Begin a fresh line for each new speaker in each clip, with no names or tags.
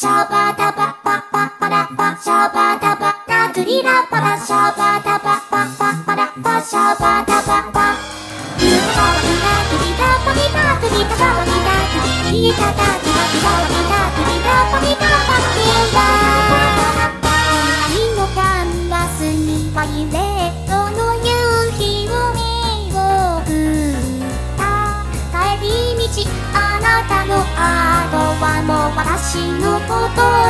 シャバダバパパパラパシャバダバナトリラパラシャバダバパパパラパシャバダバパユータバリナトリラパリナトリタバリナトリリタタタリラパリナトリラパリナパリラ光のキャンバスにバイレットの夕日を見送った帰り道あなたのアートはもう私のことを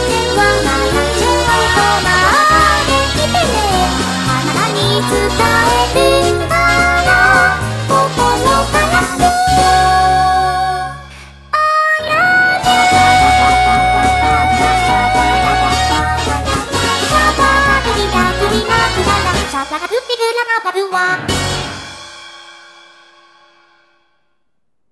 シャバがクリナクラ